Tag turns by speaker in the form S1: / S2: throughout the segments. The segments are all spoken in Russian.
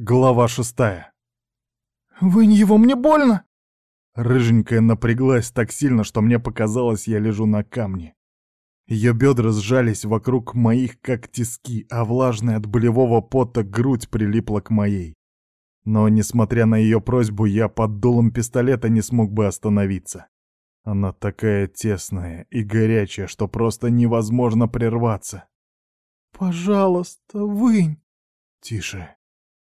S1: Глава шестая.
S2: «Вынь его, мне больно!»
S1: Рыженькая напряглась так сильно, что мне показалось, я лежу на камне. Ее бедра сжались вокруг моих, как тиски, а влажная от болевого пота грудь прилипла к моей. Но, несмотря на ее просьбу, я под дулом пистолета не смог бы остановиться. Она такая тесная и горячая, что просто невозможно прерваться.
S2: «Пожалуйста, вынь!»
S1: «Тише!»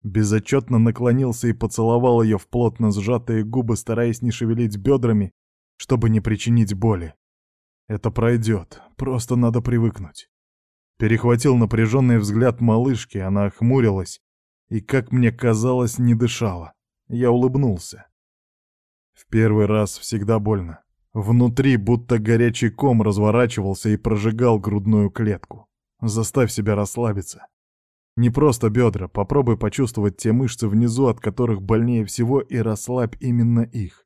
S1: Безотчетно наклонился и поцеловал ее в плотно сжатые губы, стараясь не шевелить бедрами, чтобы не причинить боли. Это пройдет, просто надо привыкнуть. Перехватил напряженный взгляд малышки, она охмурилась и, как мне казалось, не дышала. Я улыбнулся. В первый раз всегда больно. Внутри будто горячий ком разворачивался и прожигал грудную клетку. Заставь себя расслабиться. Не просто бедра, попробуй почувствовать те мышцы внизу, от которых больнее всего, и расслабь именно их.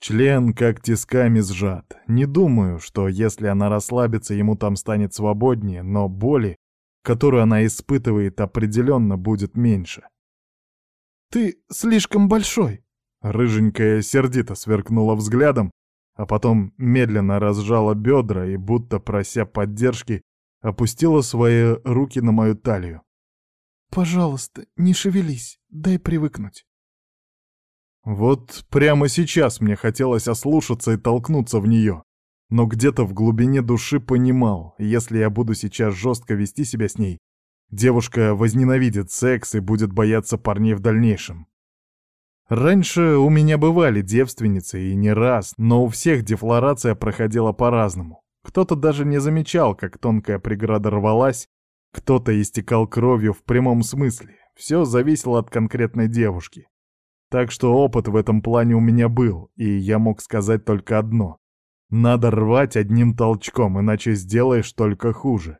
S1: Член как тисками сжат. Не думаю, что если она расслабится, ему там станет свободнее, но боли, которую она испытывает, определенно будет меньше.
S2: «Ты слишком большой!»
S1: Рыженькая сердито сверкнула взглядом, а потом медленно разжала бедра и, будто прося поддержки, опустила свои руки на мою талию.
S2: «Пожалуйста, не шевелись, дай привыкнуть».
S1: Вот прямо сейчас мне хотелось ослушаться и толкнуться в нее, но где-то в глубине души понимал, если я буду сейчас жестко вести себя с ней, девушка возненавидит секс и будет бояться парней в дальнейшем. Раньше у меня бывали девственницы, и не раз, но у всех дефлорация проходила по-разному. Кто-то даже не замечал, как тонкая преграда рвалась, кто-то истекал кровью в прямом смысле. Все зависело от конкретной девушки. Так что опыт в этом плане у меня был, и я мог сказать только одно. Надо рвать одним толчком, иначе сделаешь только хуже.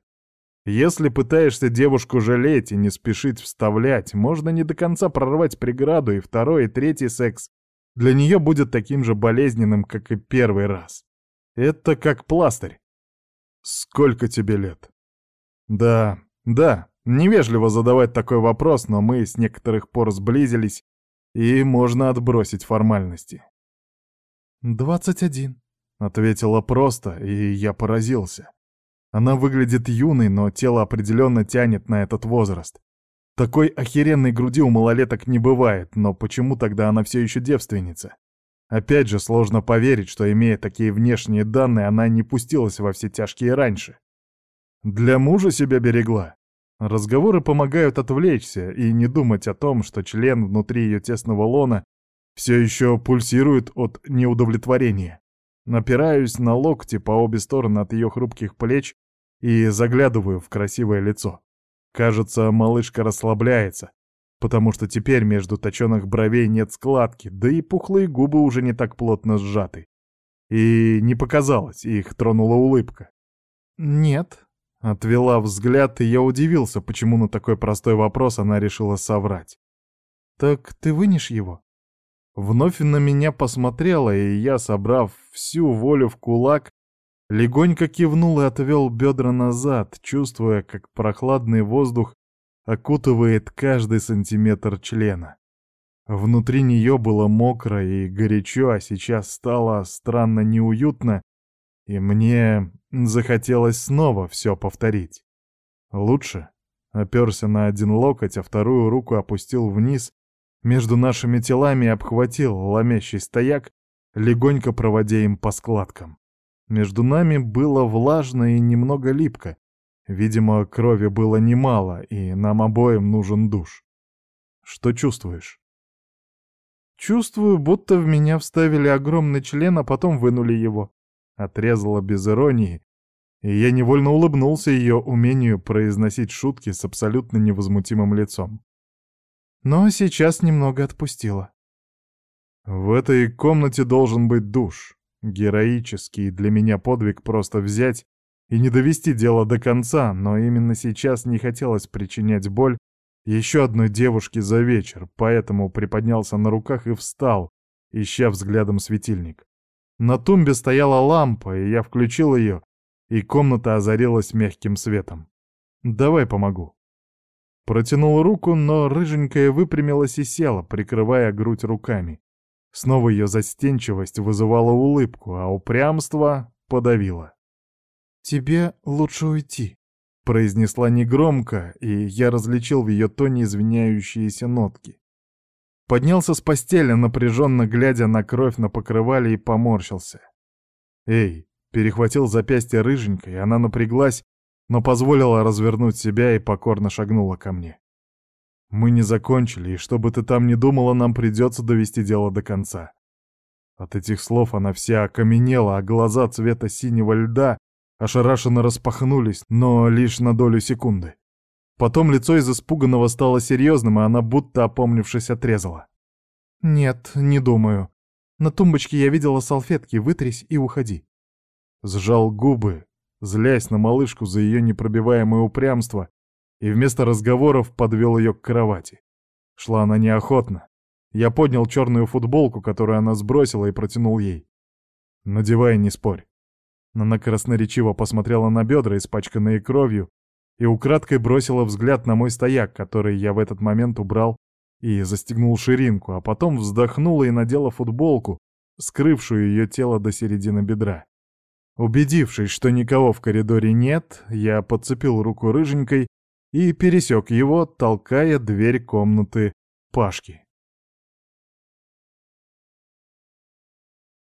S1: Если пытаешься девушку жалеть и не спешить вставлять, можно не до конца прорвать преграду, и второй, и третий секс для нее будет таким же болезненным, как и первый раз. Это как пластырь. Сколько тебе лет? Да, да, невежливо задавать такой вопрос, но мы с некоторых пор сблизились, и можно отбросить формальности.
S2: «Двадцать один», —
S1: ответила просто, и я поразился. Она выглядит юной, но тело определенно тянет на этот возраст. Такой охеренной груди у малолеток не бывает, но почему тогда она все еще девственница? Опять же, сложно поверить, что, имея такие внешние данные, она не пустилась во все тяжкие раньше. Для мужа себя берегла. Разговоры помогают отвлечься и не думать о том, что член внутри ее тесного лона все еще пульсирует от неудовлетворения. Напираюсь на локти по обе стороны от ее хрупких плеч и заглядываю в красивое лицо. Кажется, малышка расслабляется, потому что теперь между точенных бровей нет складки, да и пухлые губы уже не так плотно сжаты. И не показалось, их тронула улыбка.
S2: «Нет», — отвела взгляд, и я удивился, почему на такой простой вопрос она решила соврать. «Так ты вынешь его?» Вновь на меня посмотрела, и я, собрав всю волю в кулак, легонько кивнул и отвел бедра назад, чувствуя, как прохладный воздух окутывает каждый сантиметр члена. Внутри нее было мокро и горячо, а сейчас стало странно неуютно, и мне захотелось снова все повторить. Лучше оперся на один локоть, а вторую руку опустил вниз между нашими телами обхватил ломящий стояк, легонько проводя им по складкам. Между нами было влажно и немного липко, Видимо, крови было немало, и нам обоим нужен душ. Что чувствуешь? Чувствую, будто в меня вставили огромный член, а потом вынули его. Отрезала без иронии, и я невольно улыбнулся ее умению произносить шутки с абсолютно невозмутимым лицом. Но сейчас немного отпустила. В этой комнате должен быть душ. Героический для меня подвиг просто взять и не довести дело до конца, но именно сейчас не хотелось причинять боль еще одной девушке за вечер, поэтому приподнялся на руках и встал, ища взглядом светильник. На тумбе стояла лампа, и я включил ее, и комната озарилась мягким светом. «Давай помогу».
S1: Протянул руку, но рыженькая выпрямилась и села, прикрывая грудь руками. Снова ее застенчивость вызывала улыбку, а упрямство подавило.
S2: «Тебе лучше уйти», —
S1: произнесла негромко, и я различил в ее тоне извиняющиеся нотки. Поднялся с постели, напряженно глядя на кровь на покрывале, и поморщился. «Эй!» — перехватил запястье рыженькой, она напряглась, но позволила развернуть себя и покорно шагнула ко мне. «Мы не закончили, и что бы ты там ни думала, нам придется довести дело до конца». От этих слов она вся окаменела, а глаза цвета синего льда ошарашенно распахнулись, но лишь на долю секунды. Потом лицо из испуганного стало серьезным, и она, будто опомнившись, отрезала.
S2: «Нет, не думаю. На тумбочке я видела салфетки, вытрись и уходи».
S1: Сжал губы, злясь на малышку за ее непробиваемое упрямство, и вместо разговоров подвел ее к кровати. Шла она неохотно. Я поднял черную футболку, которую она сбросила, и протянул ей. «Надевай, не спорь». Она красноречиво посмотрела на бедра, испачканные кровью, и украдкой бросила взгляд на мой стояк, который я в этот момент убрал и застегнул ширинку, а потом вздохнула и надела футболку, скрывшую ее тело до середины бедра. Убедившись, что никого в коридоре нет, я подцепил руку рыженькой и пересек его, толкая дверь комнаты Пашки.